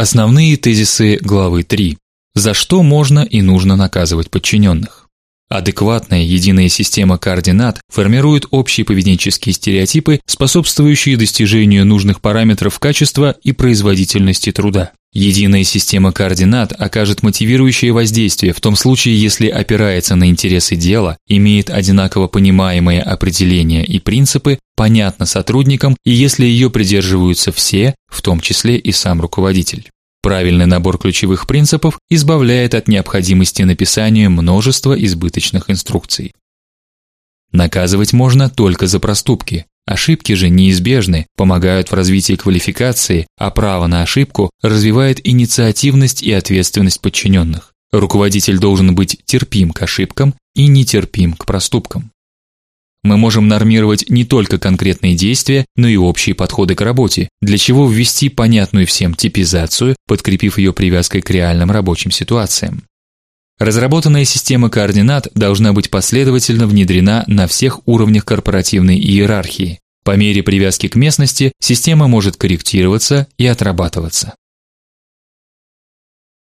Основные тезисы главы 3. За что можно и нужно наказывать подчиненных? Адекватная единая система координат формирует общие поведенческие стереотипы, способствующие достижению нужных параметров качества и производительности труда. Единая система координат окажет мотивирующее воздействие в том случае, если опирается на интересы дела, имеет одинаково понимаемые определения и принципы, понятна сотрудникам и если ее придерживаются все, в том числе и сам руководитель. Правильный набор ключевых принципов избавляет от необходимости написания множества избыточных инструкций. Наказывать можно только за проступки. Ошибки же неизбежны, помогают в развитии квалификации, а право на ошибку развивает инициативность и ответственность подчиненных. Руководитель должен быть терпим к ошибкам и нетерпим к проступкам. Мы можем нормировать не только конкретные действия, но и общие подходы к работе, для чего ввести понятную всем типизацию, подкрепив ее привязкой к реальным рабочим ситуациям. Разработанная система координат должна быть последовательно внедрена на всех уровнях корпоративной иерархии. По мере привязки к местности система может корректироваться и отрабатываться.